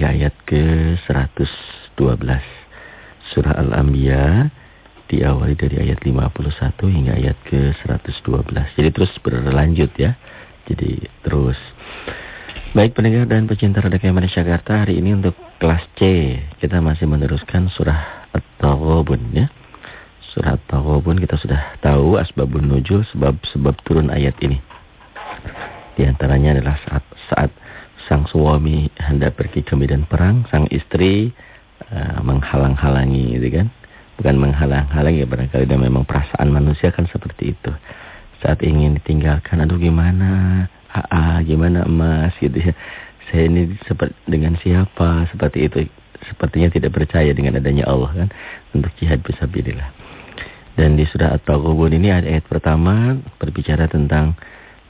hingga ayat ke-112. Surah Al-Anbiya diawali dari ayat 51 hingga ayat ke-112. Jadi terus berlanjut ya. Jadi terus. Baik pendengar dan pecinta Radio Kemen Jakarta, hari ini untuk kelas C kita masih meneruskan surah At-Taghabun ya. Surah At-Taghabun kita sudah tahu asbabun nuzul sebab-sebab turun ayat ini. Di antaranya adalah saat saat sang suami hendak pergi ke medan perang, sang istri uh, menghalang-halangi gitu kan bukan menghalang-halangi barangkali dan memang perasaan manusia kan seperti itu. Saat ingin ditinggalkan, aduh gimana, aa, gimana emas gitu ya. Saya ini seperti dengan siapa, seperti itu. Sepertinya tidak percaya dengan adanya Allah kan. Untuk jihad bisa pilihlah. Dan di surah At-Taghabun ini ayat pertama berbicara tentang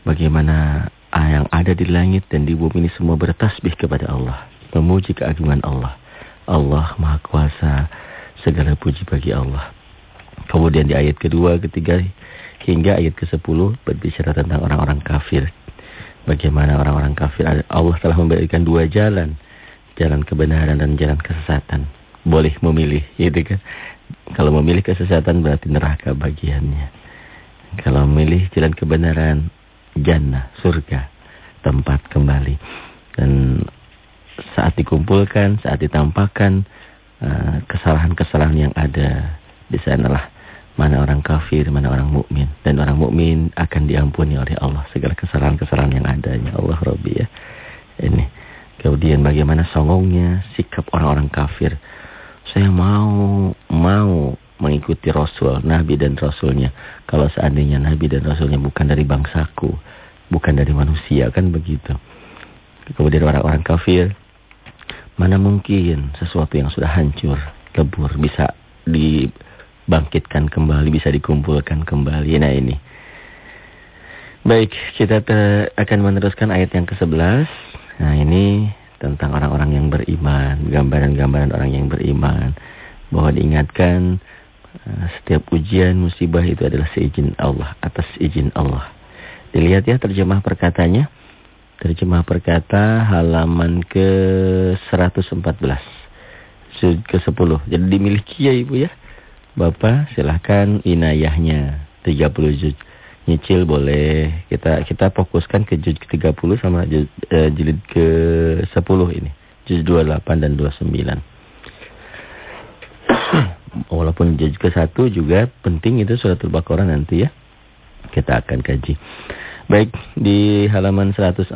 bagaimana yang ada di langit dan di bumi ini semua bertasbih kepada Allah. Memuji keagungan Allah. Allah Maha Kuasa Segala puji bagi Allah. Kemudian di ayat kedua, ketiga, hingga ayat ke-10 berbicara tentang orang-orang kafir. Bagaimana orang-orang kafir, Allah telah memberikan dua jalan. Jalan kebenaran dan jalan kesesatan. Boleh memilih, gitu kan. Kalau memilih kesesatan berarti neraka bagiannya. Kalau memilih jalan kebenaran, jannah, surga, tempat kembali. Dan saat dikumpulkan, saat ditampakkan, Eh, kesalahan-kesalahan yang ada di sanalah mana orang kafir, mana orang mukmin dan orang mukmin akan diampuni oleh Allah segala kesalahan-kesalahan yang adanya Allah Rabbi ya. Ini. Kemudian bagaimana songongnya sikap orang-orang kafir. Saya mau mau mengikuti Rasul, Nabi dan Rasulnya. Kalau seandainya Nabi dan Rasulnya bukan dari bangsaku, bukan dari manusia, kan begitu. Kemudian orang-orang kafir, Mana mungkin sesuatu yang sudah hancur, lebur, bisa dibangkitkan kembali, bisa dikumpulkan kembali. Nah ini. Baik, kita akan meneruskan ayat yang ke-11. Nah ini tentang orang-orang yang beriman, gambaran-gambaran orang yang beriman. Bahwa diingatkan setiap ujian, musibah itu adalah seizin Allah, atas izin Allah. Dilihat ya terjemah perkatanya. Terjemah perkata halaman ke-114. Sud ke-10. Jadi dimiliki ya Ibu ya. Bapak silahkan inayahnya 30 juz. Nyicil boleh. Kita kita fokuskan ke juz ke-30 sama juz, eh, jilid ke-10 ini. Juz 28 dan 29. Walaupun juz ke-1 juga penting itu suratul Baqarah nanti ya. Kita akan kaji. Baik, di halaman 114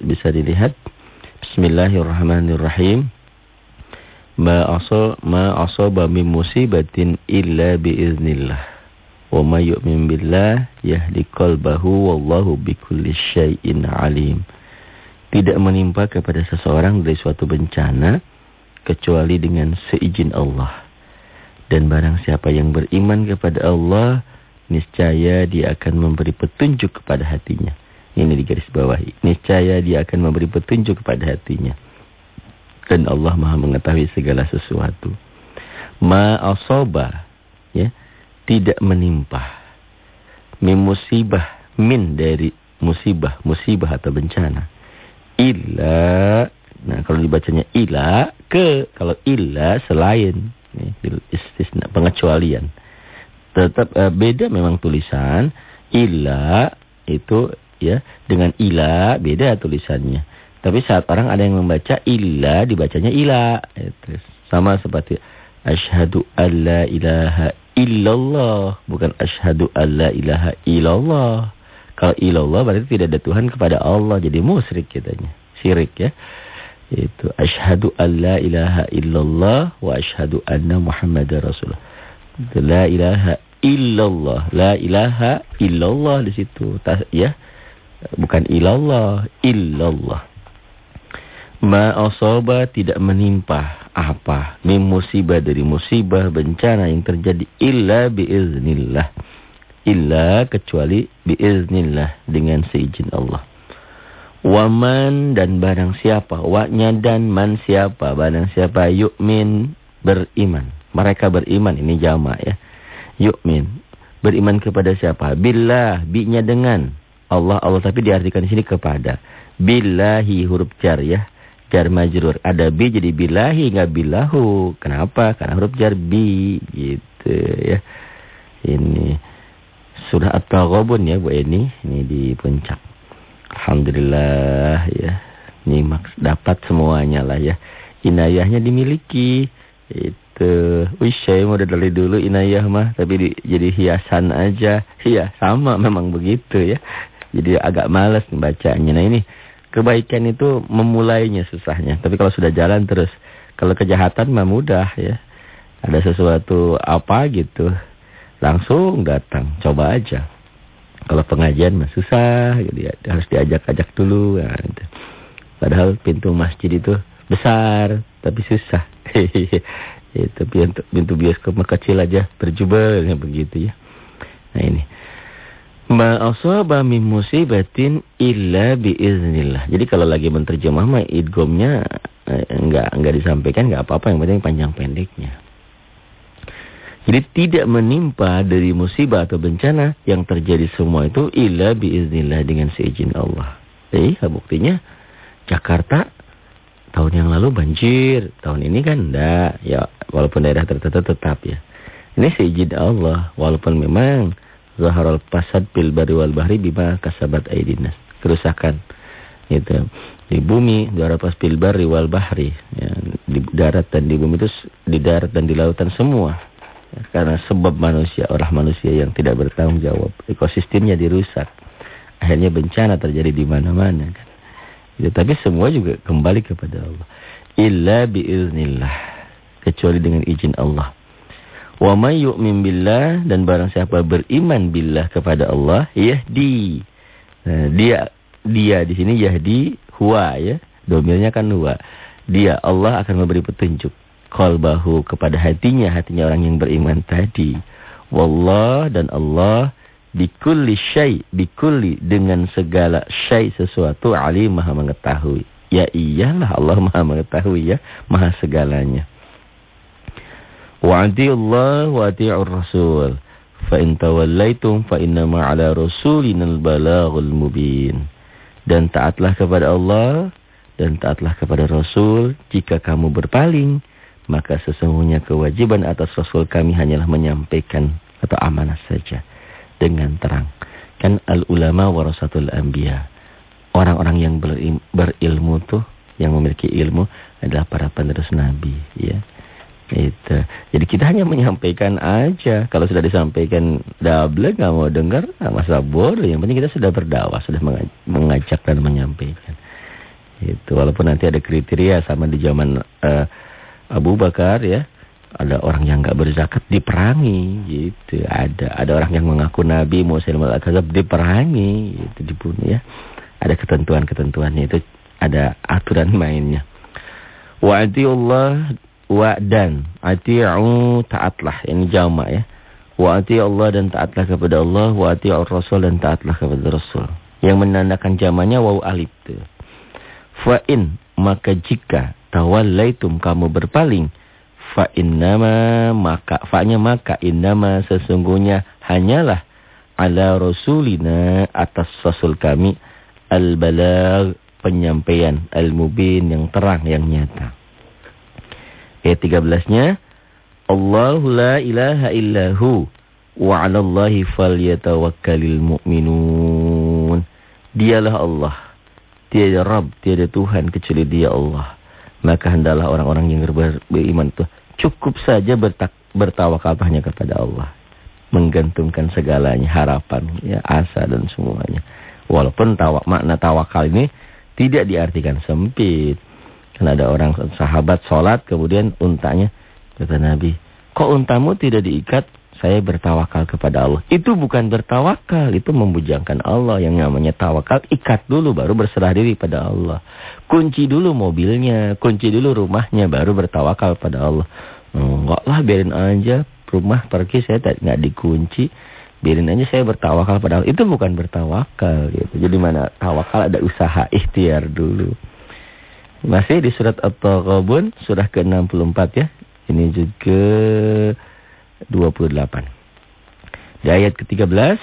bisa dilihat Bismillahirrahmanirrahim. Ma asa ma asaba min musibatin illa biiznillah. Wa may yu'min billah yahdi qalbahu wallahu bikulli syai'in alim. Tidak menimpa kepada seseorang dari suatu bencana kecuali dengan seizin Allah. Dan barang siapa yang beriman kepada Allah, niscaya dia akan memberi petunjuk kepada hatinya. Ini di garis bawahi. Niscaya dia akan memberi petunjuk kepada hatinya. Dan Allah maha mengetahui segala sesuatu. Ma asoba. Ya, tidak menimpa. Min musibah. Min dari musibah. Musibah atau bencana. Illa. Nah kalau dibacanya illa. Ke. Kalau illa selain. Istisna, pengecualian. Tetap uh, beda memang tulisan ila itu ya dengan ila beda tulisannya. Tapi saat orang ada yang membaca illa dibacanya ila itu sama seperti asyhadu alla ilaha illallah bukan asyhadu alla ilaha illallah. Kalau illallah berarti tidak ada Tuhan kepada Allah jadi musyrik katanya syirik ya itu asyhadu alla ilaha illallah wa asyhadu anna muhammadar rasulullah la ilaha illallah. La ilaha illallah di situ. Ya. Bukan illallah, illallah. Ma asaba tidak menimpa apa min musibah dari musibah bencana yang terjadi illa biiznillah. Illa kecuali biiznillah dengan seizin Allah. Waman dan barang siapa, waknya dan man siapa, barang siapa yukmin beriman. Mereka beriman ini jama ya yu'min. Beriman kepada siapa? Billah, bi-nya dengan Allah Allah tapi diartikan di sini kepada. Billahi huruf jar ya. jar majrur. Ada bi jadi bilahi nggak bilahu. Kenapa? Karena huruf jar bi gitu ya. Ini surah At-Taghabun ya Bu Eni, ini di puncak. Alhamdulillah ya. Nyimak dapat semuanya lah ya. Inayahnya dimiliki. Itu. Wih, saya udah dari dulu inayah mah, tapi di, jadi hiasan aja. Iya, sama memang begitu ya. Jadi agak males bacanya. Nah ini kebaikan itu memulainya susahnya. Tapi kalau sudah jalan terus, kalau kejahatan mah mudah ya. Ada sesuatu apa gitu, langsung datang, coba aja. Kalau pengajian mah susah, gitu ya. harus diajak-ajak dulu. Ya, gitu. Padahal pintu masjid itu besar, tapi susah. itu pintu, pintu bioskop mah kecil aja, berjubel begitu ya. Nah ini. Ma asaba min musibatin illa biiznillah. Jadi kalau lagi menterjemah mah idgomnya eh, enggak enggak disampaikan enggak apa-apa yang penting panjang pendeknya. Jadi tidak menimpa dari musibah atau bencana yang terjadi semua itu illa biiznillah dengan seizin Allah. Jadi buktinya Jakarta tahun yang lalu banjir, tahun ini kan enggak. Ya walaupun daerah tertentu tetap ya. Ini seizin Allah walaupun memang zaharal fasad bil bari wal bahri bima kasabat aidinas. Kerusakan gitu. Di bumi zaharal pas bari wal bahri ya, di darat dan di bumi itu di darat dan di lautan semua karena sebab manusia, orang manusia yang tidak bertanggung jawab. Ekosistemnya dirusak. Akhirnya bencana terjadi di mana-mana. Kan. Ya, tapi semua juga kembali kepada Allah. Illa biiznillah. Kecuali dengan izin Allah. Wa may yu'min billah dan barang siapa beriman billah kepada Allah, yahdi. Nah, dia dia di sini yahdi huwa ya. Domirnya kan huwa. Dia Allah akan memberi petunjuk qalbahu kepada hatinya, hatinya orang yang beriman tadi. Wallah dan Allah bikulli syai, bikulli dengan segala syai sesuatu alim maha mengetahui. Ya iyalah Allah maha mengetahui ya, maha segalanya. Wa Allah wa rasul. Fa in tawallaitum fa innama ala rasulinal balaghul mubin. Dan taatlah kepada Allah dan taatlah kepada Rasul jika kamu berpaling maka sesungguhnya kewajiban atas Rasul kami hanyalah menyampaikan atau amanah saja dengan terang. Kan al-ulama warasatul anbiya. Orang-orang yang berilmu tuh, yang memiliki ilmu adalah para penerus Nabi. ya. Itu. Jadi kita hanya menyampaikan aja. Kalau sudah disampaikan double nggak mau dengar, nggak masa bodoh. Yang penting kita sudah berdakwah, sudah mengajak dan menyampaikan. Itu walaupun nanti ada kriteria sama di zaman uh, Abu Bakar ya. Ada orang yang nggak berzakat diperangi gitu. Ada ada orang yang mengaku nabi Muhammad al-Kadzab diperangi itu dibunuh ya. Ada ketentuan-ketentuannya itu ada aturan mainnya. Wa Allah wa dan ati'u taatlah. Ini jamak ya. Wa Allah dan taatlah kepada Allah. Wa ati'ur rasul dan taatlah kepada rasul. Yang menandakan jamaknya waw alif itu fa in maka jika tawallaitum kamu berpaling fa innama maka fa-nya maka innama sesungguhnya hanyalah ala rasulina atas rasul kami al-balagh penyampaian al-mubin yang terang yang nyata. Ayat 13-nya Allahu la ilaha illahu wa 'ala Allahi falyatawakkalul mu'minun. Dialah Allah. Tiada Rabb, tiada Tuhan kecuali Dia Allah. Maka hendaklah orang-orang yang beriman itu cukup saja bertak, bertawakal hanya kepada Allah. Menggantungkan segalanya, harapan, ya, asa dan semuanya. Walaupun tawak, makna tawakal ini tidak diartikan sempit. Karena ada orang sahabat sholat kemudian untanya. Kata Nabi, kok untamu tidak diikat? Saya bertawakal kepada Allah. Itu bukan bertawakal, itu membujangkan Allah. Yang namanya tawakal, ikat dulu baru berserah diri pada Allah. Kunci dulu mobilnya, kunci dulu rumahnya, baru bertawakal pada Allah. Enggak lah, biarin aja. Rumah pergi saya nggak dikunci. Biarin aja saya bertawakal pada Allah. Itu bukan bertawakal. Gitu. Jadi mana tawakal ada usaha ikhtiar dulu. Masih di surat At-Taghabun, surah ke-64 ya. Ini juga 28. Di ayat ke-13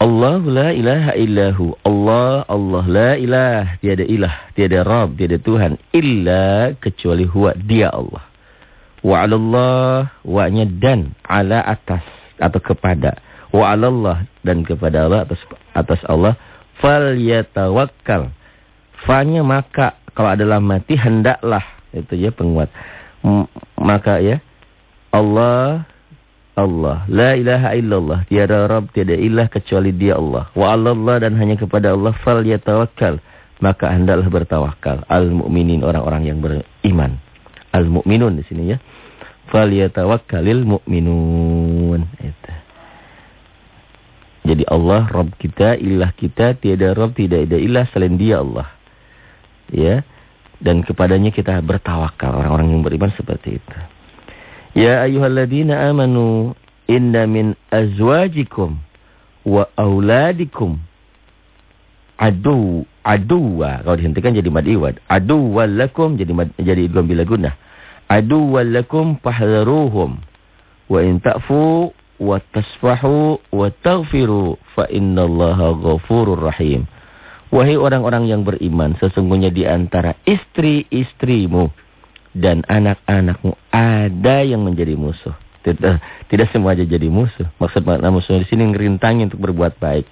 Allah la ilaha illahu. Allah, Allah la ilah. Tiada ilah, tiada Rabb, tiada Tuhan. Illa kecuali huwa, dia Allah. Wa Allah, wa-nya dan, ala atas, atau kepada. Wa Allah, dan kepada Allah, atas, atas Allah. Fal yatawakkal. Fa-nya maka, kalau adalah mati, hendaklah. Itu ya penguat. Maka ya, Allah Allah. La ilaha illallah. Tiada Rabb, tiada ilah kecuali dia Allah. Wa Allah dan hanya kepada Allah fal yatawakkal. Maka hendaklah bertawakal. Al-mu'minin, orang-orang yang beriman. Al-mu'minun di sini ya. Fal yatawakkalil mu'minun. Itu. Jadi Allah Rabb kita, ilah kita, tiada Rabb, tidak ada ilah selain dia Allah. Ya. Dan kepadanya kita bertawakal. Orang-orang yang beriman seperti itu. Ya ayyuhalladzina amanu inna min azwajikum wa auladikum adu aduwa. Kalau dihentikan jadi mad iwad aduwal lakum jadi mad, jadi idgham bila gunnah aduwal lakum fahdharuhum wa in ta'fu wa tasfahu wa taghfiru fa innallaha ghafurur rahim. Wahai orang-orang yang beriman sesungguhnya di antara istri-istrimu dan anak-anakmu ada yang menjadi musuh. Tidak, tidak semua aja jadi musuh. Maksud makna musuh di sini ngerintangi untuk berbuat baik.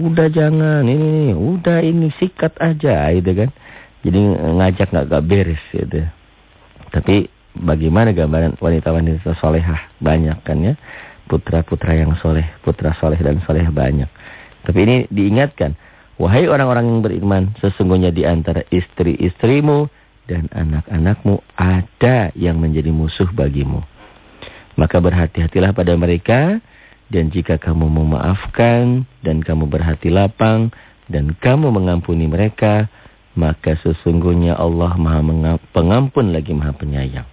Udah jangan ini, udah ini sikat aja gitu kan. Jadi ngajak nggak gak beres gitu. Tapi bagaimana gambaran wanita-wanita solehah banyak kan ya. Putra-putra yang soleh, putra soleh dan soleh banyak. Tapi ini diingatkan. Wahai orang-orang yang beriman, sesungguhnya di antara istri-istrimu dan anak-anakmu ada yang menjadi musuh bagimu. Maka berhati-hatilah pada mereka dan jika kamu memaafkan dan kamu berhati lapang dan kamu mengampuni mereka, maka sesungguhnya Allah Maha pengampun lagi Maha penyayang.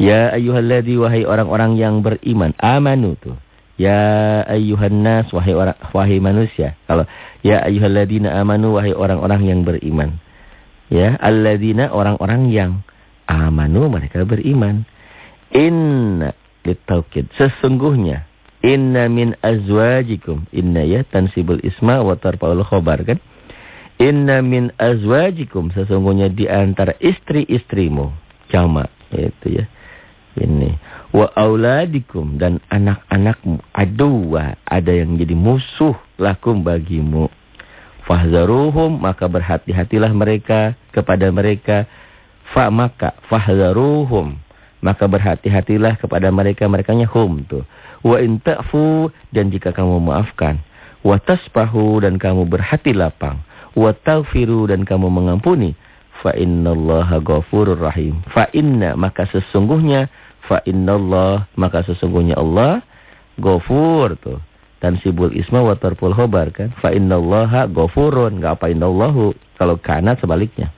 Ya ayyuhalladzi wahai orang-orang yang beriman, amanu tuh. Ya ayyuhan nas wahai orang wahai manusia. Kalau ya ayyuhalladzina amanu wahai orang-orang yang beriman. Ya, alladzina orang-orang yang amanu mereka beriman. Inna litaukid. Sesungguhnya inna min azwajikum. Inna ya tansibul isma wa tarfaul khobar kan. Inna min azwajikum. Sesungguhnya di antara istri-istrimu. Jama. Itu ya. Ini. Wa auladikum. Dan anak-anakmu. Aduwa. Ada yang jadi musuh lakum bagimu. Fahzaruhum maka berhati-hatilah mereka kepada mereka. Fa maka fahzaruhum maka berhati-hatilah kepada mereka merekanya hum tuh. Wa in ta'fu dan jika kamu maafkan. Wa taspahu dan kamu berhati lapang. Wa taghfiru dan kamu mengampuni. Fa innallaha ghafurur rahim. Fa inna maka sesungguhnya fa innallah maka sesungguhnya Allah ghafur tuh tansibul isma wa tarful khobar kan. Fa innallaha ghafurun, enggak apa innallahu. Kalau kana sebaliknya.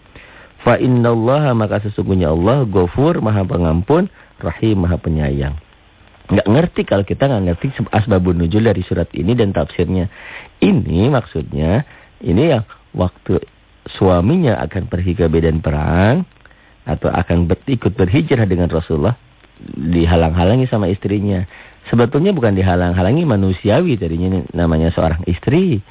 Fa innallaha maka sesungguhnya Allah ghafur, Maha Pengampun, Rahim, Maha Penyayang. Enggak ngerti kalau kita enggak ngerti asbabun nuzul dari surat ini dan tafsirnya. Ini maksudnya ini yang waktu suaminya akan pergi ke medan perang atau akan ikut berhijrah dengan Rasulullah dihalang-halangi sama istrinya. Sebetulnya bukan dihalang-halangi manusiawi tadinya namanya seorang istri.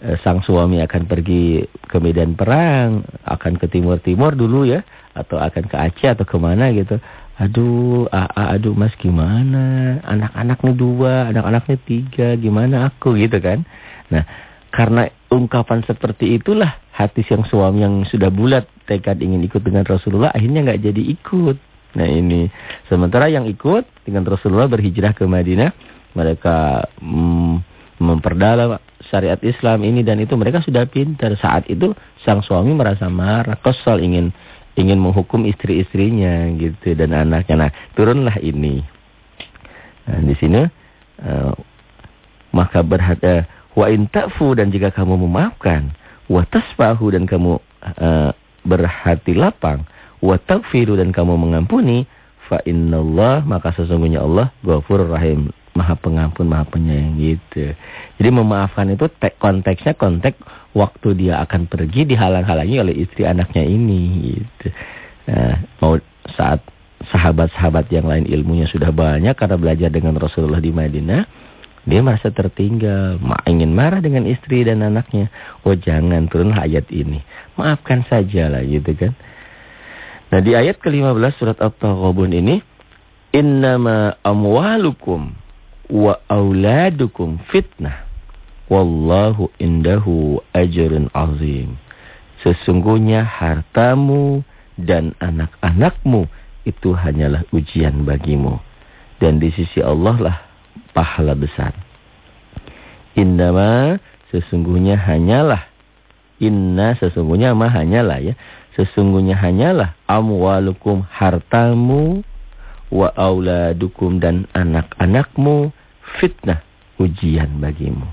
Eh, sang suami akan pergi ke medan perang, akan ke timur-timur dulu ya, atau akan ke Aceh atau ke mana gitu. Aduh, aa, aduh mas gimana? Anak-anak nih dua, anak-anaknya tiga, gimana aku gitu kan? Nah, karena ungkapan seperti itulah hati sang suami yang sudah bulat tekad ingin ikut dengan Rasulullah akhirnya nggak jadi ikut. Nah ini sementara yang ikut dengan Rasulullah berhijrah ke Madinah, mereka mm, memperdalam syariat Islam ini dan itu mereka sudah pintar. Saat itu sang suami merasa marah, kesal ingin ingin menghukum istri-istrinya gitu dan anaknya. Nah turunlah ini. Nah, di sini uh, maka berhati wa intafu dan jika kamu memaafkan wa tasfahu dan kamu uh, berhati lapang wa taghfiru dan kamu mengampuni fa innallah maka sesungguhnya Allah Ghafurur Rahim Maha Pengampun Maha Penyayang gitu. Jadi memaafkan itu konteksnya konteks waktu dia akan pergi dihalang-halangi oleh istri anaknya ini gitu. Nah, mau saat sahabat-sahabat yang lain ilmunya sudah banyak karena belajar dengan Rasulullah di Madinah Dia merasa tertinggal, ma ingin marah dengan istri dan anaknya. Oh jangan turunlah ayat ini. Maafkan saja lah gitu kan. Nah di ayat ke-15 surat At-Taghabun ini. Innama amwalukum wa auladukum fitnah. Wallahu indahu ajrun azim. Sesungguhnya hartamu dan anak-anakmu itu hanyalah ujian bagimu. Dan di sisi Allah lah pahala besar. Innama sesungguhnya hanyalah. Inna sesungguhnya mah hanyalah ya. Sesungguhnya hanyalah amwalukum hartamu wa auladukum dan anak-anakmu fitnah ujian bagimu.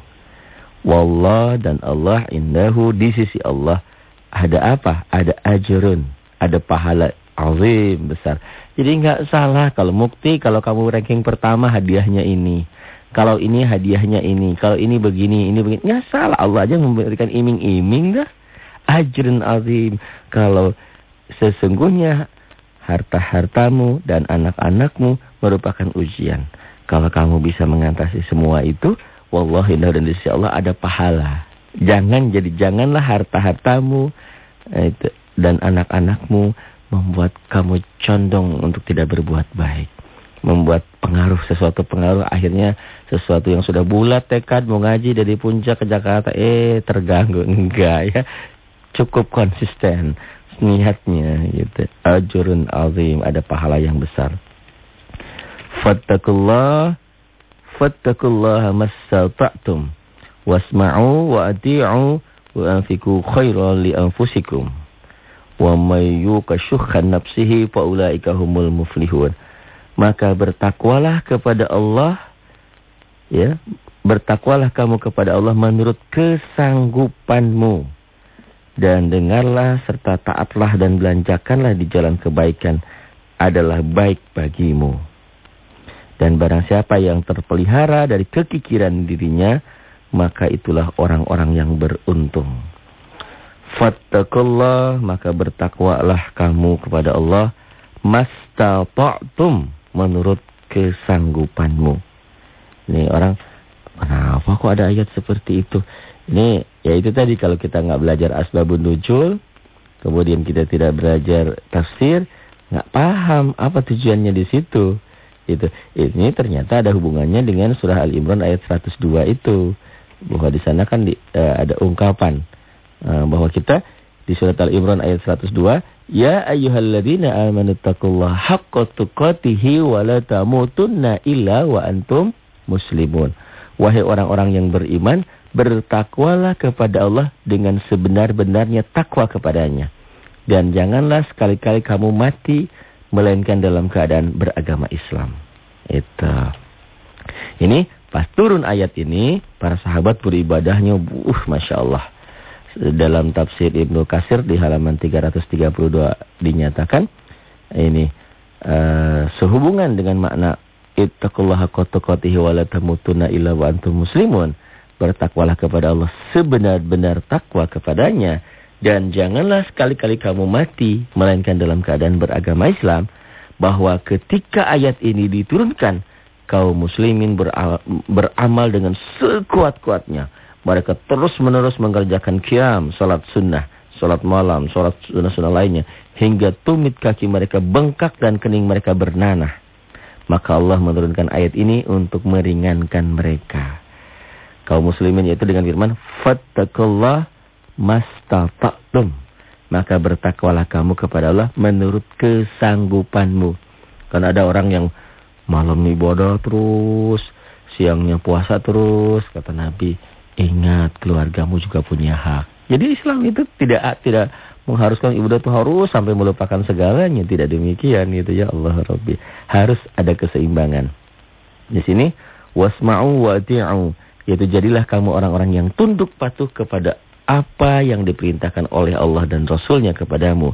Wallah dan Allah indahu di sisi Allah ada apa? Ada ajrun, ada pahala azim besar. Jadi nggak salah kalau mukti kalau kamu ranking pertama hadiahnya ini. Kalau ini hadiahnya ini, kalau ini begini, ini begini. Nggak salah Allah aja memberikan iming-iming dah. Ajrun azim. Kalau sesungguhnya harta-hartamu dan anak-anakmu merupakan ujian. Kalau kamu bisa mengatasi semua itu, wallahi dan sisi Allah ada pahala. Jangan jadi janganlah harta-hartamu eh, dan anak-anakmu membuat kamu condong untuk tidak berbuat baik. Membuat pengaruh sesuatu pengaruh akhirnya sesuatu yang sudah bulat tekad mau ngaji dari puncak ke Jakarta eh terganggu enggak ya. Cukup konsisten niatnya gitu. Ajurun azim ada pahala yang besar. Fattakullah fattakullah mastata'tum wasma'u wa ati'u wa anfiku khairan li anfusikum. Wa may yuqashuhha nafsihi fa ulaika humul muflihun. Maka bertakwalah kepada Allah ya, bertakwalah kamu kepada Allah menurut kesanggupanmu. Dan dengarlah serta taatlah dan belanjakanlah di jalan kebaikan adalah baik bagimu. Dan barang siapa yang terpelihara dari kekikiran dirinya, maka itulah orang-orang yang beruntung. Fattakullah maka bertakwalah kamu kepada Allah mastata'tum menurut kesanggupanmu. Ini orang kenapa kok ada ayat seperti itu? Ini ya itu tadi kalau kita nggak belajar asbabun nuzul, kemudian kita tidak belajar tafsir, nggak paham apa tujuannya di situ. Itu ini ternyata ada hubungannya dengan surah Al Imran ayat 102 itu. Bahwa di sana kan di, uh, ada ungkapan Eh, bahwa kita di surat Al-Imran ayat 102, Ya ayyuhalladzina amanu taqullaha haqqa tuqatih wa la tamutunna illa wa antum muslimun. Wahai orang-orang yang beriman, bertakwalah kepada Allah dengan sebenar-benarnya takwa kepadanya. Dan janganlah sekali-kali kamu mati melainkan dalam keadaan beragama Islam. Itu. Ini pas turun ayat ini, para sahabat beribadahnya, uh, Masya Allah dalam tafsir Ibnu Kasir di halaman 332 dinyatakan ini uh, sehubungan dengan makna ittaqullaha qatuqatihi wa la tamutunna illa wa antum muslimun bertakwalah kepada Allah sebenar-benar takwa kepadanya dan janganlah sekali-kali kamu mati melainkan dalam keadaan beragama Islam bahwa ketika ayat ini diturunkan kaum muslimin beramal dengan sekuat-kuatnya mereka terus-menerus mengerjakan kiam, salat sunnah, salat malam, salat sunnah-sunnah lainnya. Hingga tumit kaki mereka bengkak dan kening mereka bernanah. Maka Allah menurunkan ayat ini untuk meringankan mereka. Kaum muslimin yaitu dengan firman, Fattakullah mastata'tum. Maka bertakwalah kamu kepada Allah menurut kesanggupanmu. Karena ada orang yang malam ibadah terus, siangnya puasa terus, kata Nabi. Ingat keluargamu juga punya hak. Jadi Islam itu tidak tidak mengharuskan ibadah itu harus sampai melupakan segalanya. Tidak demikian gitu ya Allah Rabbi. Harus ada keseimbangan. Di sini wasma'u wati'u. Yaitu jadilah kamu orang-orang yang tunduk patuh kepada apa yang diperintahkan oleh Allah dan Rasulnya kepadamu.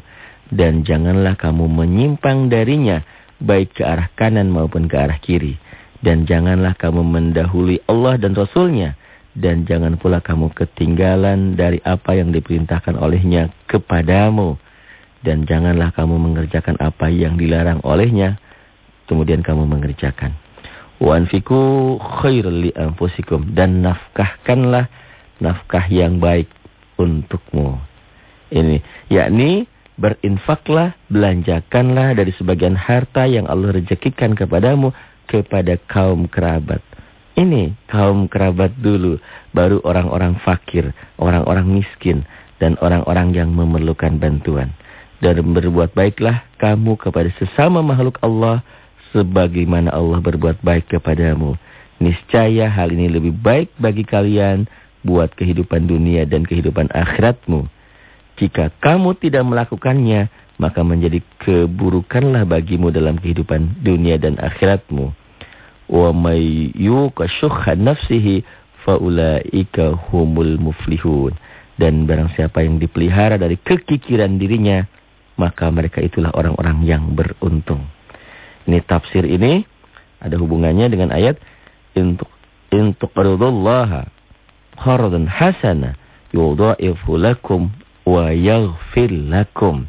Dan janganlah kamu menyimpang darinya baik ke arah kanan maupun ke arah kiri. Dan janganlah kamu mendahului Allah dan Rasulnya dan jangan pula kamu ketinggalan dari apa yang diperintahkan olehnya kepadamu. Dan janganlah kamu mengerjakan apa yang dilarang olehnya. Kemudian kamu mengerjakan. Wa anfiqu khairal li anfusikum dan nafkahkanlah nafkah yang baik untukmu. Ini yakni berinfaklah, belanjakanlah dari sebagian harta yang Allah rezekikan kepadamu kepada kaum kerabat. Ini kaum kerabat dulu, baru orang-orang fakir, orang-orang miskin, dan orang-orang yang memerlukan bantuan. Dan berbuat baiklah kamu kepada sesama makhluk Allah, sebagaimana Allah berbuat baik kepadamu. Niscaya hal ini lebih baik bagi kalian, buat kehidupan dunia dan kehidupan akhiratmu. Jika kamu tidak melakukannya, maka menjadi keburukanlah bagimu dalam kehidupan dunia dan akhiratmu wa may yuqa nafsihi faulaika humul muflihun dan barang siapa yang dipelihara dari kekikiran dirinya maka mereka itulah orang-orang yang beruntung ini tafsir ini ada hubungannya dengan ayat untuk untuk ridullah qardan hasana yudha'ifu lakum wa yaghfir lakum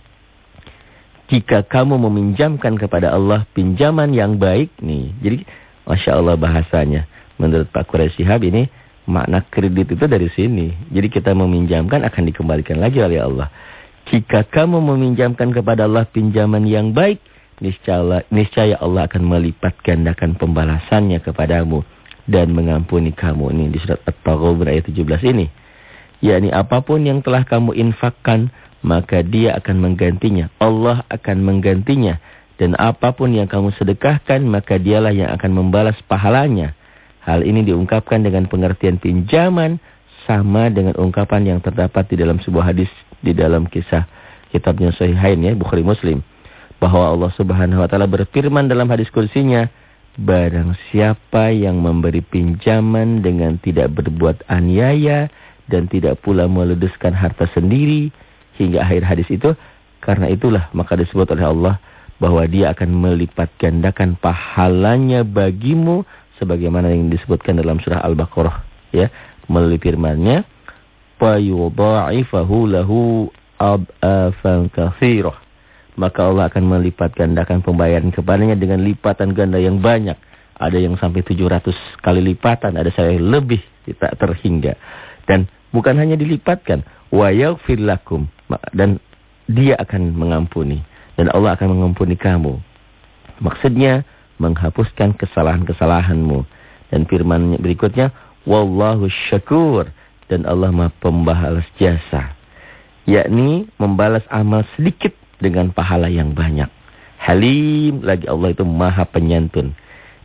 jika kamu meminjamkan kepada Allah pinjaman yang baik nih jadi Masya Allah bahasanya. Menurut Pak Quraish Shihab ini makna kredit itu dari sini. Jadi kita meminjamkan akan dikembalikan lagi oleh Allah. Jika kamu meminjamkan kepada Allah pinjaman yang baik, niscaya, Allah akan melipat gandakan pembalasannya kepadamu dan mengampuni kamu. Ini di surat At-Taghabun ayat 17 ini. yakni apa pun yang telah kamu infakkan, maka dia akan menggantinya. Allah akan menggantinya dan apa pun yang kamu sedekahkan, maka dialah yang akan membalas pahalanya. Hal ini diungkapkan dengan pengertian pinjaman, sama dengan ungkapan yang terdapat di dalam sebuah hadis di dalam kisah kitabnya Sahihain ya, Bukhari Muslim. Bahwa Allah subhanahu wa ta'ala berfirman dalam hadis kursinya, Barang siapa yang memberi pinjaman dengan tidak berbuat aniaya dan tidak pula meleduskan harta sendiri hingga akhir hadis itu, karena itulah maka disebut oleh Allah, bahwa dia akan melipat gandakan pahalanya bagimu sebagaimana yang disebutkan dalam surah Al-Baqarah. Ya melalui firman-Nya fayudha'ifahu lahu ab'afan katsirah maka Allah akan melipat gandakan pembayaran kepadanya dengan lipatan ganda yang banyak ada yang sampai 700 kali lipatan ada saya lebih tak terhingga dan bukan hanya dilipatkan wa yaghfir lakum dan dia akan mengampuni dan Allah akan mengampuni kamu. Maksudnya menghapuskan kesalahan-kesalahanmu. Dan firman berikutnya, Wallahu syakur. Dan Allah maha pembalas jasa. Yakni membalas amal sedikit dengan pahala yang banyak. Halim lagi Allah itu maha penyantun.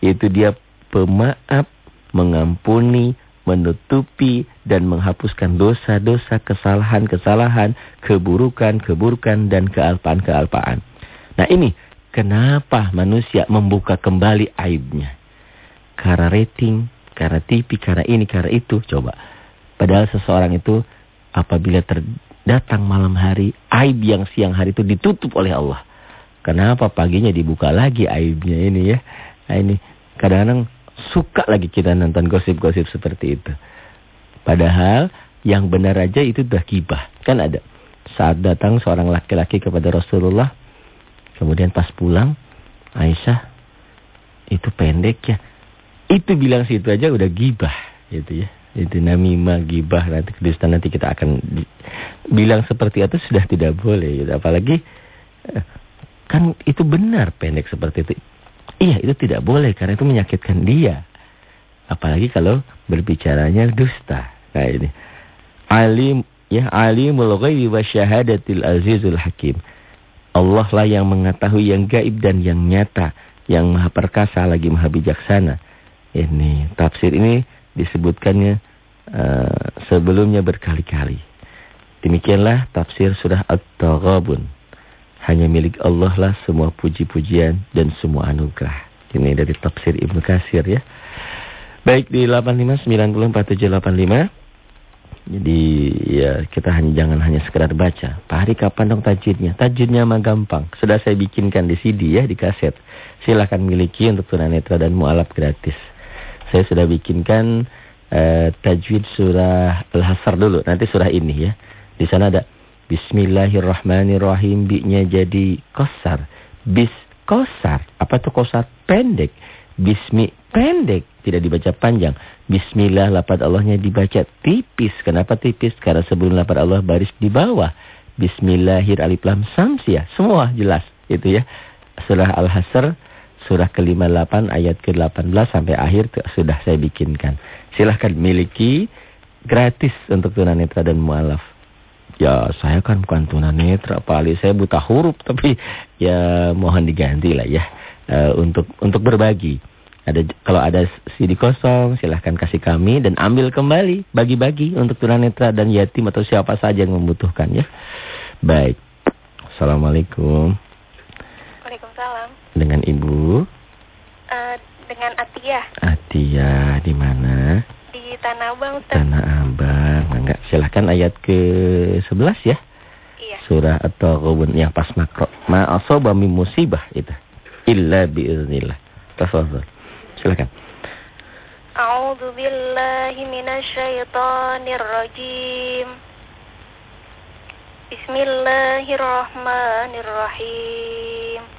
Itu dia pemaaf, mengampuni, menutupi dan menghapuskan dosa-dosa, kesalahan-kesalahan, keburukan-keburukan dan kealpaan-kealpaan. Nah ini kenapa manusia membuka kembali aibnya? Karena rating, karena TV, karena ini, karena itu. Coba. Padahal seseorang itu apabila terdatang malam hari, aib yang siang hari itu ditutup oleh Allah. Kenapa paginya dibuka lagi aibnya ini ya? Nah ini kadang-kadang suka lagi kita nonton gosip-gosip seperti itu. Padahal yang benar aja itu udah gibah. Kan ada. Saat datang seorang laki-laki kepada Rasulullah. Kemudian pas pulang. Aisyah. Itu pendek ya. Itu bilang situ aja udah gibah. Gitu ya. Itu namimah, gibah. Nanti kedustaan nanti kita akan di, bilang seperti itu sudah tidak boleh. Gitu. Apalagi. Eh, kan itu benar pendek seperti itu. Iya, itu tidak boleh karena itu menyakitkan dia. Apalagi kalau berbicaranya dusta. Nah ini. Alim ya alimul ghaibi wasyahadatil azizul hakim. Allah lah yang mengetahui yang gaib dan yang nyata, yang maha perkasa lagi maha bijaksana. Ini tafsir ini disebutkannya uh, sebelumnya berkali-kali. Demikianlah tafsir surah At-Taghabun. Hanya milik Allah lah semua puji-pujian dan semua anugerah. Ini dari tafsir Ibnu Kasir ya. Baik di 85904785. Jadi ya kita hanya jangan hanya sekedar baca. Pak Hari kapan dong tajidnya? Tajidnya mah gampang. Sudah saya bikinkan di CD ya, di kaset. Silahkan miliki untuk tunanetra dan mualaf gratis. Saya sudah bikinkan uh, tajwid surah Al-Hasr dulu. Nanti surah ini ya. Di sana ada Bismillahirrahmanirrahim. Bi-nya jadi kosar. Bis kosar. Apa tuh kosar? Pendek. Bismi pendek, tidak dibaca panjang. Bismillah lapad Allahnya dibaca tipis. Kenapa tipis? Karena sebelum lapad Allah baris di bawah. Bismillahir alif lam samsiah. Semua jelas itu ya. Surah Al-Hasr surah ke-58 ayat ke-18 sampai akhir sudah saya bikinkan. Silahkan miliki gratis untuk tunanetra dan mualaf. Ya saya kan bukan tunanetra, paling saya buta huruf tapi ya mohon diganti lah ya uh, untuk untuk berbagi. Ada kalau ada CD kosong silahkan kasih kami dan ambil kembali bagi-bagi untuk tunanetra dan yatim atau siapa saja yang membutuhkan ya. Baik. Assalamualaikum. Dengan Ibu? Uh, dengan Atia. Atia di mana? Di Tanah Abang, Ustaz. Tanah Abang. Enggak, silahkan ayat ke-11 ya. Iya. Surah atau ghubun yang pas makro. Ma'asaba min musibah itu. Illa biiznillah. Tafadhol. Silakan. A'udzu billahi minasyaitonir rajim. Bismillahirrahmanirrahim.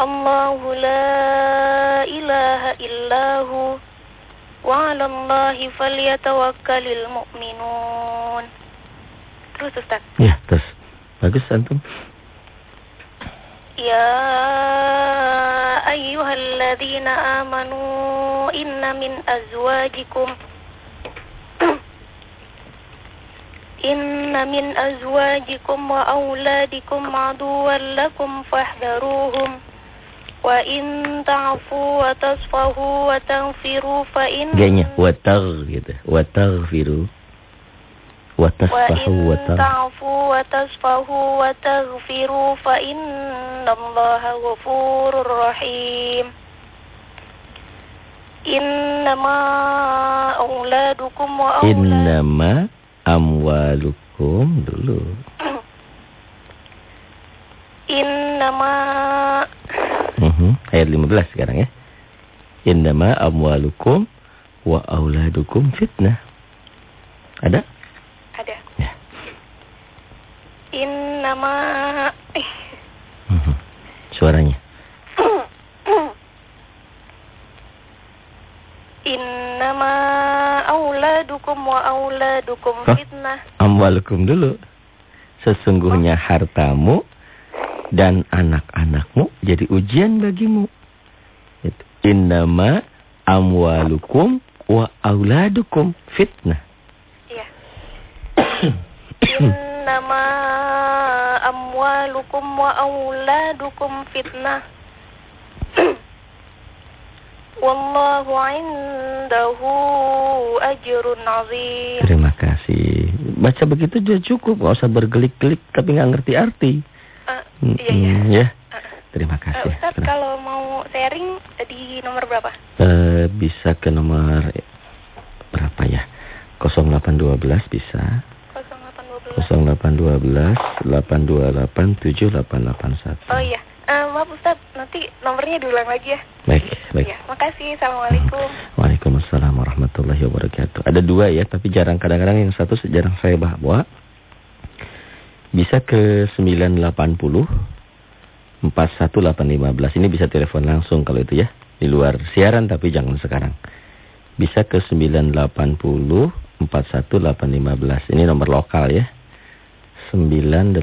الله لا إله إلا هو وعلى الله فليتوكل المؤمنون. Terus Ustaz. Ya terus. Bagus Antum. يا أيها الذين آمنوا إن من أزواجكم إن من أزواجكم وأولادكم عدوا لكم فاحذروهم وإن تعفوا وتصفحوا وتغفروا فإن Gaknya Watag gitu Wataghfiru Watasfahu وإن watag تعفوا وتصفحوا وتغفروا فإن الله غفور رحيم إنما أولادكم وأولاد Innama amwalukum dulu إنما Mhm, ayat 15 sekarang ya. Innama amwalukum wa auladukum fitnah. Ada? Ada. Ya. Innama. Eh. Mhm. Suaranya. Innama auladukum wa auladukum fitnah. Amwalukum dulu. Sesungguhnya hartamu dan anak-anakmu Jadi ujian bagimu. Innama amwalukum Wa auladukum fitnah Iya. Innama amwalukum wa auladukum fitnah. Wallahu indahu ajrun azim. Terima kasih Baca begitu juga cukup Gak usah bergelik-gelik Tapi gak ngerti arti Iya, iya. Mm, Ya Terima kasih Ustaz, Sudah. kalau mau sharing eh, di nomor berapa? Eh, Bisa ke nomor Berapa ya 0812 bisa 0812. 0812 828 7881 Oh iya. Eh, maaf Ustaz, nanti nomornya diulang lagi ya. Baik, baik. Iya, makasih. Assalamualaikum. Waalaikumsalam warahmatullahi wabarakatuh. Ada dua ya, tapi jarang kadang-kadang yang satu jarang saya bawa. Bisa ke 980 41815. Ini bisa telepon langsung kalau itu ya. Di luar siaran tapi jangan sekarang. Bisa ke 980 41815. Ini nomor lokal ya. 980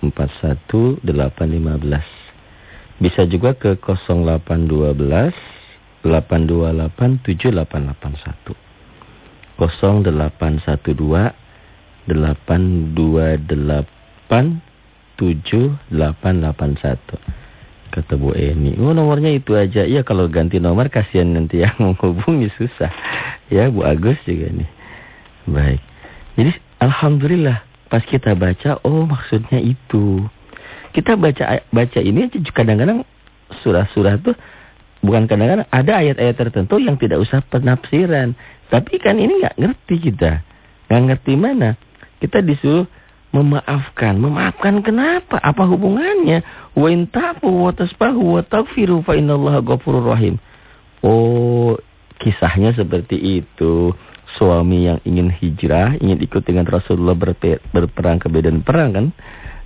41815. Bisa juga ke 0812 828 7881. 0812 828 7881. Kata Bu Eni, oh nomornya itu aja. Ya kalau ganti nomor kasihan nanti yang menghubungi susah. Ya Bu Agus juga nih. Baik. Jadi alhamdulillah pas kita baca, oh maksudnya itu. Kita baca baca ini kadang-kadang surah-surah tuh bukan kadang-kadang ada ayat-ayat tertentu yang tidak usah penafsiran. Tapi kan ini nggak ngerti kita. Nggak ngerti mana. Kita disuruh memaafkan. Memaafkan kenapa? Apa hubungannya? Wa intafu wa tasbahu wa taghfiru fa innallaha ghafurur rahim. Oh, kisahnya seperti itu. Suami yang ingin hijrah, ingin ikut dengan Rasulullah berperang ke medan perang kan.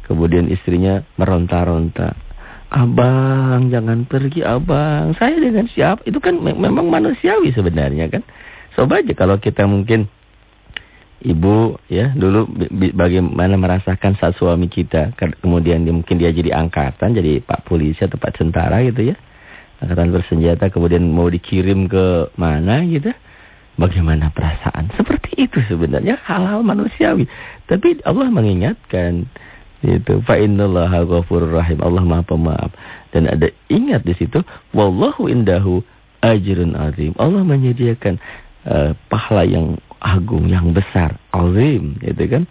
Kemudian istrinya meronta-ronta. Abang, jangan pergi abang. Saya dengan siapa? Itu kan me memang manusiawi sebenarnya kan. Coba aja kalau kita mungkin ibu ya dulu bagaimana merasakan saat suami kita kemudian dia, mungkin dia jadi angkatan jadi pak polisi atau pak tentara gitu ya. Angkatan bersenjata kemudian mau dikirim ke mana gitu. Bagaimana perasaan? Seperti itu sebenarnya hal-hal manusiawi. Tapi Allah mengingatkan itu fa innallaha ghafurur rahim. Allah Maha Pemaaf. Dan ada ingat di situ wallahu indahu ajrun azim. Allah menyediakan uh, pahala yang agung, yang besar, azim, gitu kan.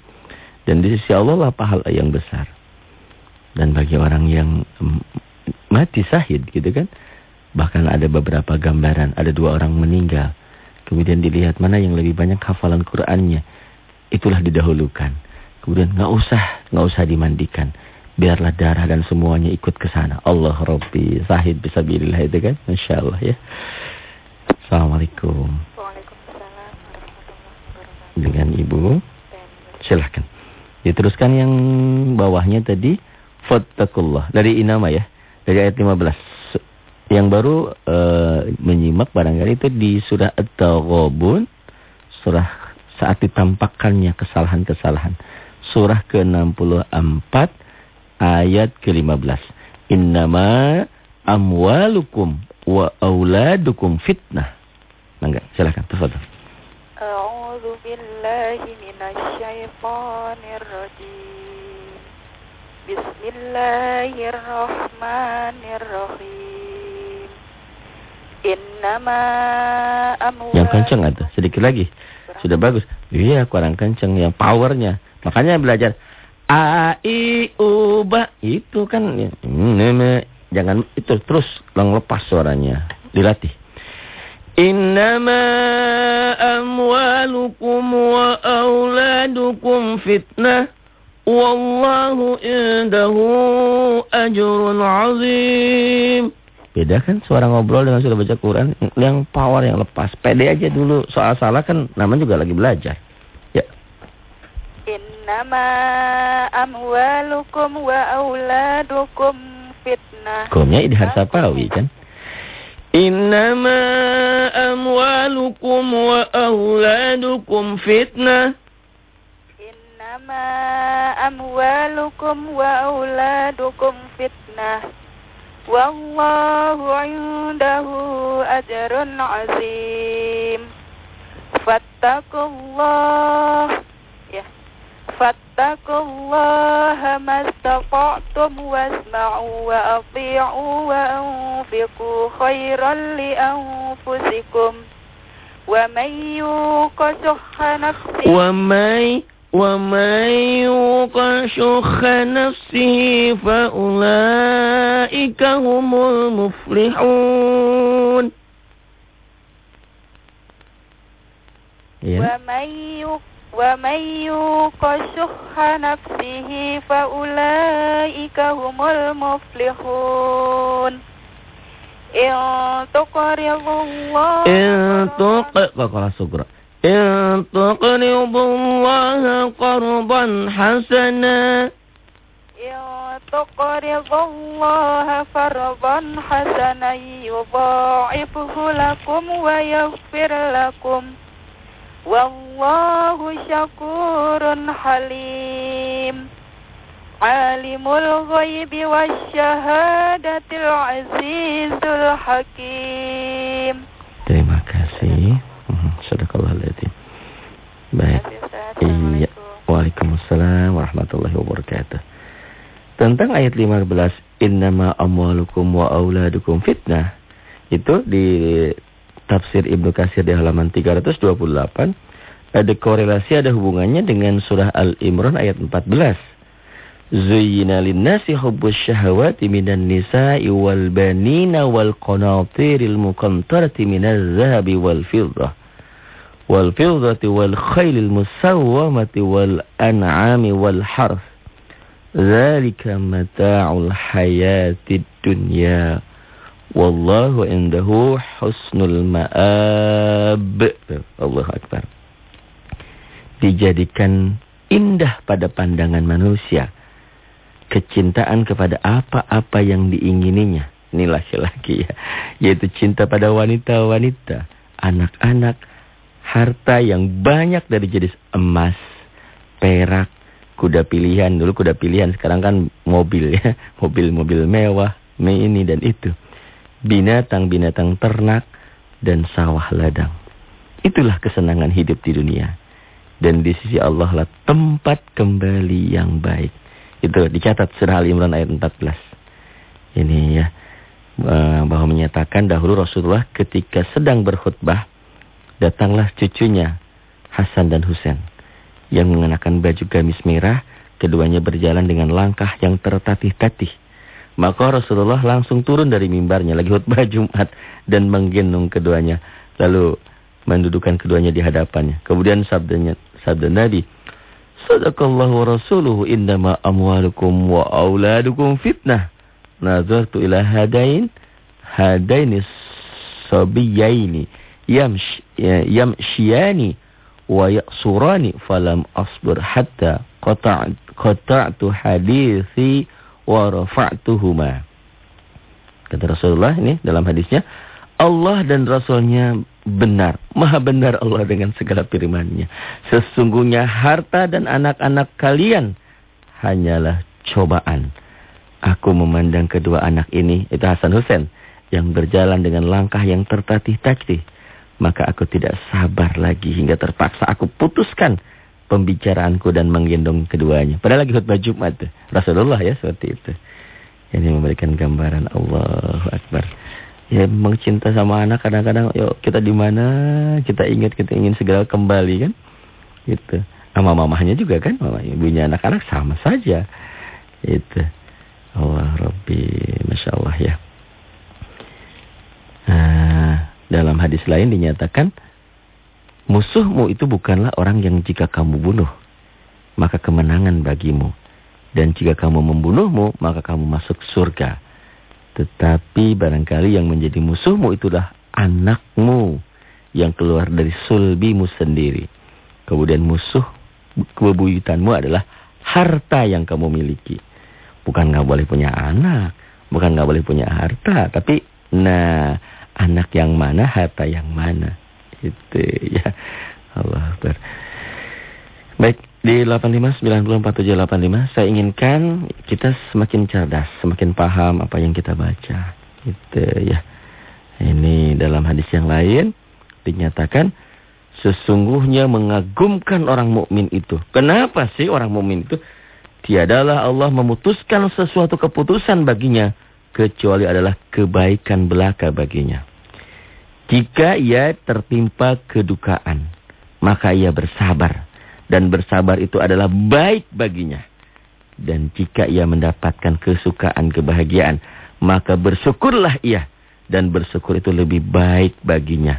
Dan di sisi Allah lah pahala yang besar. Dan bagi orang yang mati sahid gitu kan. Bahkan ada beberapa gambaran, ada dua orang meninggal. Kemudian dilihat mana yang lebih banyak hafalan Qur'annya. Itulah didahulukan. Kemudian nggak usah, nggak usah dimandikan. Biarlah darah dan semuanya ikut ke sana. Allah Rabbi, sahid bisa itu kan. Masya Allah ya. Assalamualaikum. Dengan Ibu. Silahkan. Diteruskan yang bawahnya tadi. Fattakullah. Dari Inama ya. Dari ayat 15. Yang baru uh, menyimak barangkali itu di surah At-Taghabun. Surah saat ditampakkannya kesalahan-kesalahan. Surah ke-64 ayat ke-15. Innama amwalukum wa auladukum fitnah. Mangga, silakan tafadhol. A'udzu billahi minasyaitonir rajim. Bismillahirrahmanirrahim. Innama amwal Yang kenceng ada, sedikit lagi. Sudah bagus. Iya, kurang kenceng yang powernya. Makanya belajar a i u ba itu kan ya. Jangan itu terus lepas suaranya. Dilatih. Innama amwalukum wa auladukum fitnah. Wallahu indahu ajrun azim. Beda kan suara ngobrol dengan sudah baca Quran. Yang power, yang lepas. Pede aja dulu. Soal salah kan namanya juga lagi belajar. Ya. Innama amwalukum wa auladukum fitnah. Kumnya idhar sapawi kan. Innama amwalukum wa auladukum fitnah. Innama amwalukum wa auladukum fitnah. Wallahu indahu ajrun azim. Fattakullah. اتقوا الله ما استطعتم واسمعوا وأطيعوا وأنفقوا خيرا لأنفسكم. ومن يوق شح نفسه ومن ومن يوق شح نفسه فأولئك هم المفلحون. ومن إيه؟ يوق ومن يوق شح نفسه فأولئك هم المفلحون. إن تقرضوا الله إن تق قرأ سقرا. إن تقرضوا الله قرضا حسنا. إن تقرضوا الله فرضا حسنا يضاعفه لكم ويغفر لكم. Wallahu syakurun halim. Alimul ghaibi wasyahadatil azizul hakim. Terima kasih. Sudah Sadaqallah lalim Baik. Iya. Waalaikumsalam warahmatullahi wabarakatuh. Tentang ayat 15 Innama amwalukum wa auladukum fitnah. Itu di tafsir Ibnu Katsir di halaman 328 ada korelasi ada hubungannya dengan surah Al-Imran ayat 14 Zuyyina lin-nasi hubbus syahawati minan nisa'i wal banina wal qanatiril muqantarati minaz zahabi wal fiddah wal fiddati wal khailil musawwamati wal an'ami wal harth. Dzalika mata'ul hayatid dunya. Wallahu indahu husnul ma'ab. Allahu akbar. Dijadikan indah pada pandangan manusia kecintaan kepada apa-apa yang diingininya. Ini laki-laki ya. Yaitu cinta pada wanita-wanita, anak-anak, harta yang banyak dari jenis emas, perak, kuda pilihan. Dulu kuda pilihan, sekarang kan mobil ya. Mobil-mobil mewah, ini dan itu. Binatang-binatang ternak dan sawah ladang. Itulah kesenangan hidup di dunia. Dan di sisi Allah lah tempat kembali yang baik. Itu dicatat surah Al-Imran ayat 14. Ini ya. Eh, bahwa menyatakan dahulu Rasulullah ketika sedang berkhutbah. Datanglah cucunya Hasan dan Husain. Yang mengenakan baju gamis merah. Keduanya berjalan dengan langkah yang tertatih-tatih. Maka Rasulullah langsung turun dari mimbarnya. Lagi khutbah Jumat. Dan menggendong keduanya. Lalu mendudukan keduanya di hadapannya. Kemudian sabdanya, sabda Nabi. Sadaqallahu wa rasuluhu innama amwalukum wa auladukum fitnah. Nazartu ila hadain hadaini sabiyaini yamsh yamshiyani wa yaqsurani falam asbur hatta qata'tu hadithi wa rafa'tuhuma. Kata Rasulullah ini dalam hadisnya Allah dan Rasulnya benar. Maha benar Allah dengan segala firman-Nya. Sesungguhnya harta dan anak-anak kalian hanyalah cobaan. Aku memandang kedua anak ini, itu Hasan Hussein, yang berjalan dengan langkah yang tertatih-tatih. Maka aku tidak sabar lagi hingga terpaksa aku putuskan pembicaraanku dan menggendong keduanya. Padahal lagi khutbah Jumat. Rasulullah ya seperti itu. Ini memberikan gambaran Allah Akbar. Ya memang cinta sama anak kadang-kadang yuk kita di mana? Kita ingat kita ingin segera kembali kan? Gitu. Sama mamahnya juga kan? Mama ibunya anak-anak sama saja. Itu Allah Rabbi Masya Allah ya. Nah, dalam hadis lain dinyatakan musuhmu itu bukanlah orang yang jika kamu bunuh maka kemenangan bagimu dan jika kamu membunuhmu maka kamu masuk surga tetapi barangkali yang menjadi musuhmu itulah anakmu yang keluar dari sulbimu sendiri. Kemudian musuh kebuyutanmu adalah harta yang kamu miliki. Bukan nggak boleh punya anak, bukan nggak boleh punya harta, tapi nah anak yang mana, harta yang mana. Itu ya. Allah Akbar. Baik, di 85904785 saya inginkan kita semakin cerdas, semakin paham apa yang kita baca. Gitu ya. Ini dalam hadis yang lain dinyatakan sesungguhnya mengagumkan orang mukmin itu. Kenapa sih orang mukmin itu? Tiadalah Allah memutuskan sesuatu keputusan baginya kecuali adalah kebaikan belaka baginya. Jika ia tertimpa kedukaan, maka ia bersabar dan bersabar itu adalah baik baginya. Dan jika ia mendapatkan kesukaan, kebahagiaan, maka bersyukurlah ia. Dan bersyukur itu lebih baik baginya.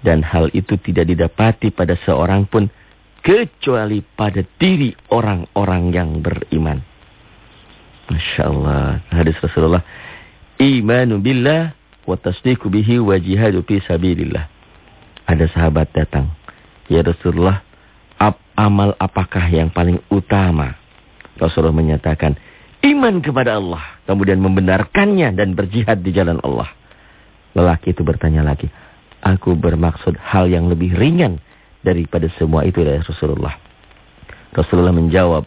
Dan hal itu tidak didapati pada seorang pun kecuali pada diri orang-orang yang beriman. Masya Allah. Hadis Rasulullah. Imanu billah wa tasdiku bihi wa jihadu fi sabilillah. Ada sahabat datang. Ya Rasulullah, amal apakah yang paling utama? Rasulullah menyatakan, iman kepada Allah. Kemudian membenarkannya dan berjihad di jalan Allah. Lelaki itu bertanya lagi, aku bermaksud hal yang lebih ringan daripada semua itu dari Rasulullah. Rasulullah menjawab,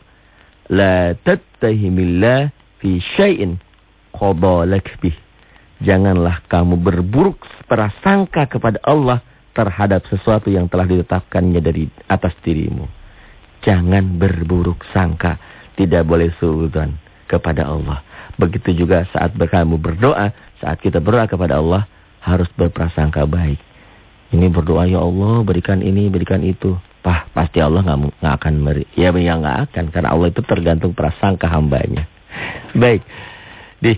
La tattahimillah fi syai'in qadalak bih. Janganlah kamu berburuk prasangka kepada Allah terhadap sesuatu yang telah ditetapkannya dari atas dirimu. Jangan berburuk sangka. Tidak boleh suudon kepada Allah. Begitu juga saat kamu berdoa. Saat kita berdoa kepada Allah. Harus berprasangka baik. Ini berdoa ya Allah berikan ini berikan itu. Pah, pasti Allah nggak akan meri. Ya, ya nggak akan karena Allah itu tergantung prasangka hambanya. Baik. Di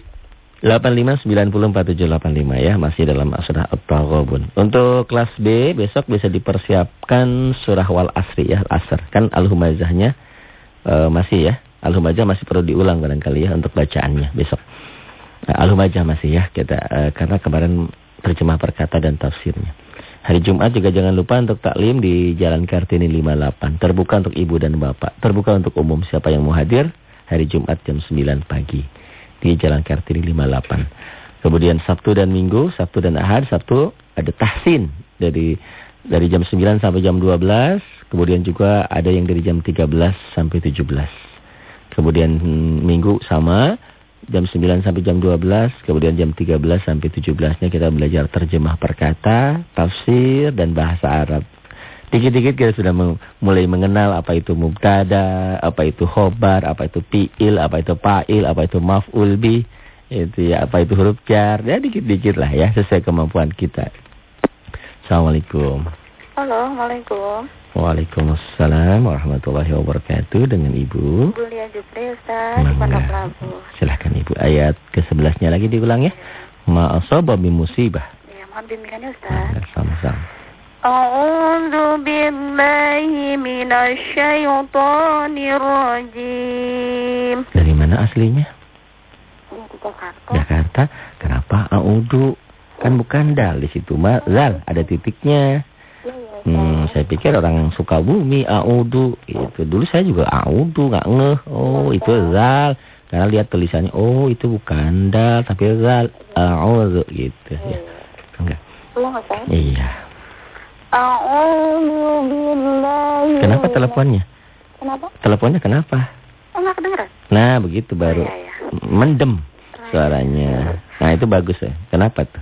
85904785 ya masih dalam surah At-Taghabun. Untuk kelas B besok bisa dipersiapkan surah Wal Asri ya, Asr. Kan Al-Humazahnya uh, masih ya. Al-Humazah masih perlu diulang barangkali ya untuk bacaannya besok. Nah, Al-Humazah masih ya kita uh, karena kemarin terjemah perkata dan tafsirnya. Hari Jumat juga jangan lupa untuk taklim di Jalan Kartini 58. Terbuka untuk ibu dan bapak. Terbuka untuk umum siapa yang mau hadir. Hari Jumat jam 9 pagi. Di Jalan Kartini 58. Kemudian Sabtu dan Minggu, Sabtu dan Ahad, Sabtu ada tahsin. Dari dari jam 9 sampai jam 12. Kemudian juga ada yang dari jam 13 sampai 17. Kemudian Minggu sama jam 9 sampai jam 12, kemudian jam 13 sampai 17-nya kita belajar terjemah perkata, tafsir, dan bahasa Arab. Dikit-dikit kita sudah mulai mengenal apa itu mubtada, apa itu khobar, apa itu fi'il, apa itu fa'il, apa itu maf'ul bi, itu ya, apa itu huruf jar, ya dikit-dikit lah ya, sesuai kemampuan kita. Assalamualaikum. Halo, Assalamualaikum. Waalaikumsalam warahmatullahi wabarakatuh dengan Ibu. Bu Lia Jupri Ustaz di Pondok Labu. Silahkan Ibu. Ayat ke-11-nya lagi diulang ya. Ma'asaba min musibah. Ya, mohon bimbingannya Ustaz. Sama-sama. A'udzu billahi minasyaitonir rajim. Dari mana aslinya? Jakarta. Jakarta. Kenapa a'udzu? Kan bukan dal di situ, Ma. Zal, ada titiknya. Hmm, saya pikir orang suka bumi audu itu. Dulu saya juga audu nggak ngeh. Oh, itu zal. Karena lihat tulisannya, oh itu bukan dal tapi zal. Audu gitu ya. Enggak. Iya. Kenapa teleponnya? Kenapa? Teleponnya kenapa? Oh, enggak kedengeran. Nah, begitu baru. Oh, iya, iya. Mendem suaranya. Nah, itu bagus ya. Kenapa tuh?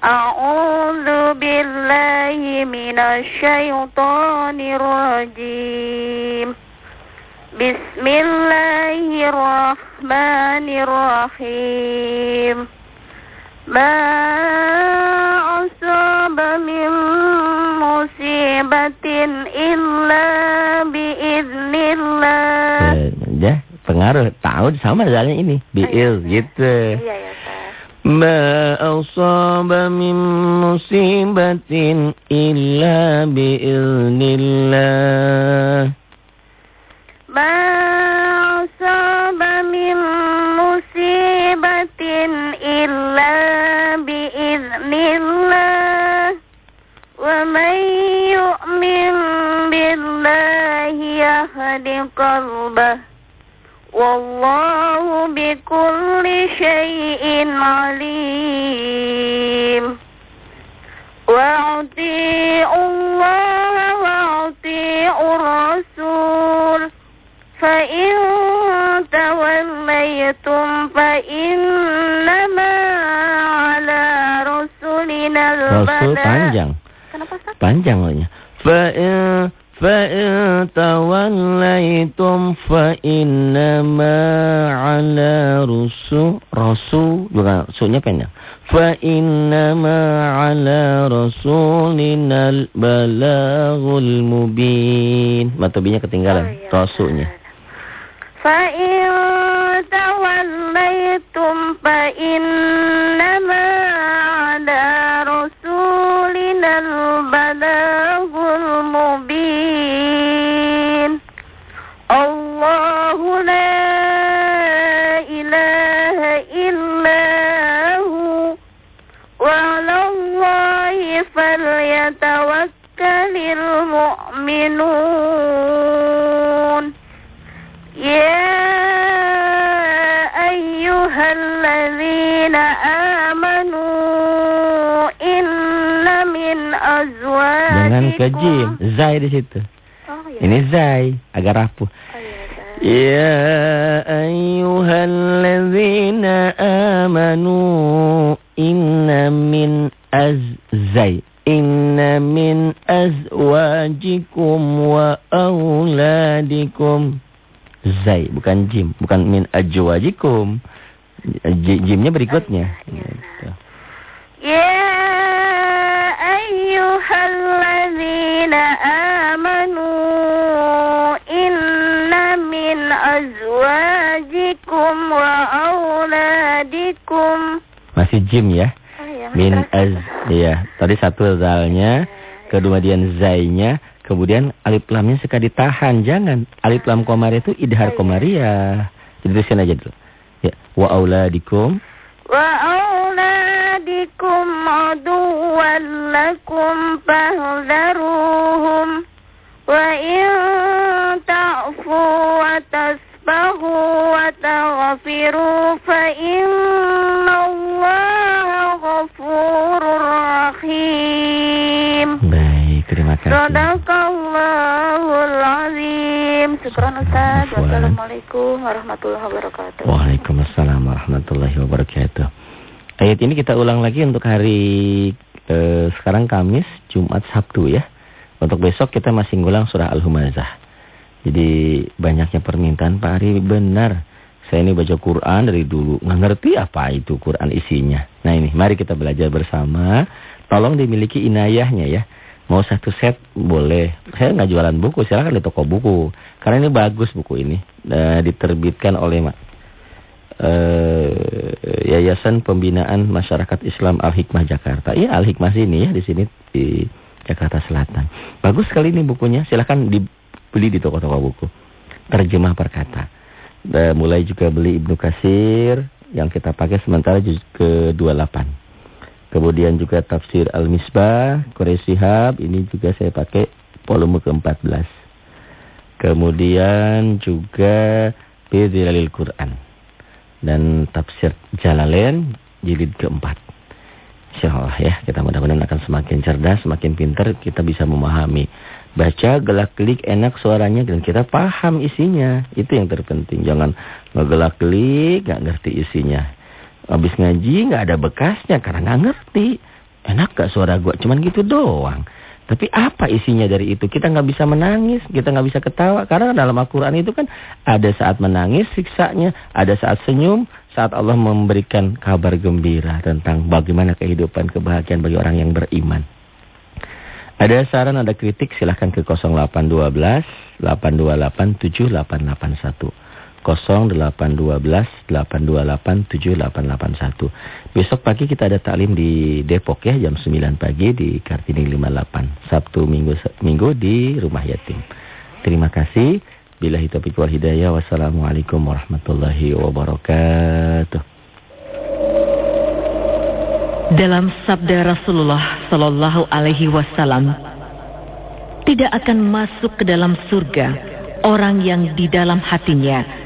A'udzu billahi minasyaitonir rajim. Bismillahirrahmanirrahim. Ma'asaba min الرحيم ما أصاب من مصيبة إلا بإذن الله Ya, pengaruh tahu sama jalannya ini. Biil gitu. Iya ya ما أصاب من مصيبة إلا بإذن الله ما أصاب من مصيبة إلا بإذن الله يهد قلبه والله بكل شيء عليم وأطيعوا الله وأطيعوا الرسول فإن توليتم فإنما على رسلنا Rasul البلاغ panjang. Kenapa Ustaz? Panjang loh فإن فإن توليتم فإنما على رسول رسول bukan sunya pendek فإنما على رسولنا البلاغ المبين matobinya ketinggalan Oh, iya. rasulnya فإن توليتم فإنما المؤمنون يا أيها الذين آمنوا إن من أزواجكم jangan ke jim zai di situ Oh, iya. ini zai agak rapuh Oh, iya, Ustaz. يا أيها الذين آمنوا إن من أززي Inna min azwajikum wa وأولادكم Zai, bukan Jim. Bukan min azwajikum Jimnya berikutnya. Gitu. Ya ayyuhalladzina amanu inna min azwajikum wa auladikum. Masih Jim ya. Iya, Min az. Iya, tadi satu zalnya, kemudian zainya, kemudian alif lamnya suka ditahan. Jangan. Alif lam komariah itu idhar komariah. Jadi terusin aja dulu. Ya, wa auladikum. Wa auladikum aduwwan lakum fahdharuhum. Wa in ta'fu wa tasfahu wa taghfiru fa innallaha ghafurur rahim. Baik, terima kasih. Sadaqallahul azim. Syukran Ustaz. Wassalamualaikum warahmatullahi wabarakatuh. Waalaikumsalam warahmatullahi wabarakatuh. Ayat ini kita ulang lagi untuk hari eh, sekarang Kamis, Jumat, Sabtu ya. Untuk besok kita masih ngulang surah Al-Humazah. Jadi banyaknya permintaan Pak Ari benar. Saya ini baca Quran dari dulu nggak ngerti apa itu Quran isinya. Nah ini mari kita belajar bersama. Tolong dimiliki inayahnya ya. Mau satu set boleh. Saya nggak jualan buku, silakan di toko buku. Karena ini bagus buku ini. Eh, diterbitkan oleh ma- eh, Yayasan Pembinaan Masyarakat Islam Al-Hikmah Jakarta. Iya Al-Hikmah sini ya di sini di Jakarta Selatan. Bagus sekali ini bukunya. Silakan dibeli di toko-toko buku. Terjemah perkata. Eh, mulai juga beli Ibnu Kasir yang kita pakai sementara juz ke-28. Kemudian juga tafsir Al-Misbah, Quraisy Shihab, ini juga saya pakai volume ke-14. Kemudian juga Bidzilalil Quran. Dan tafsir Jalalain jilid keempat. Insyaallah ya, kita mudah-mudahan akan semakin cerdas, semakin pintar, kita bisa memahami. Baca, gelak-gelik, enak suaranya, dan kita paham isinya. Itu yang terpenting. Jangan ngegelak-gelik, gak ngerti isinya. Habis ngaji nggak ada bekasnya karena nggak ngerti. Enak gak suara gua? Cuman gitu doang. Tapi apa isinya dari itu? Kita nggak bisa menangis, kita nggak bisa ketawa. Karena dalam Al-Quran itu kan ada saat menangis siksanya, ada saat senyum, saat Allah memberikan kabar gembira tentang bagaimana kehidupan kebahagiaan bagi orang yang beriman. Ada saran, ada kritik, silahkan ke 0812 828 7881. 0812 828 7881. Besok pagi kita ada taklim di Depok ya jam 9 pagi di Kartini 58. Sabtu Minggu Minggu di Rumah Yatim. Terima kasih. Bila taufiq wal hidayah. Wassalamualaikum warahmatullahi wabarakatuh. Dalam sabda Rasulullah sallallahu alaihi wasallam, tidak akan masuk ke dalam surga orang yang di dalam hatinya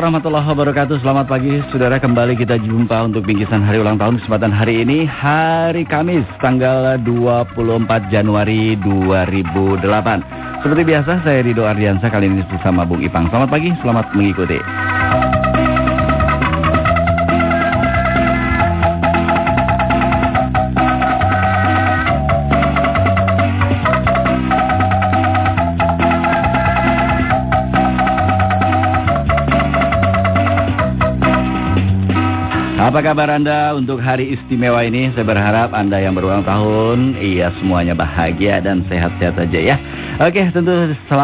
warahmatullahi wabarakatuh. Selamat pagi saudara. Kembali kita jumpa untuk bingkisan hari ulang tahun Kesempatan hari ini hari Kamis tanggal 24 Januari 2008 Seperti biasa saya Rido Ardiansa kali ini bersama Bung Ipang. Selamat pagi, selamat mengikuti Apa kabar Anda untuk hari istimewa ini? Saya berharap Anda yang berulang tahun, iya semuanya bahagia dan sehat-sehat saja ya. Oke, tentu selamat.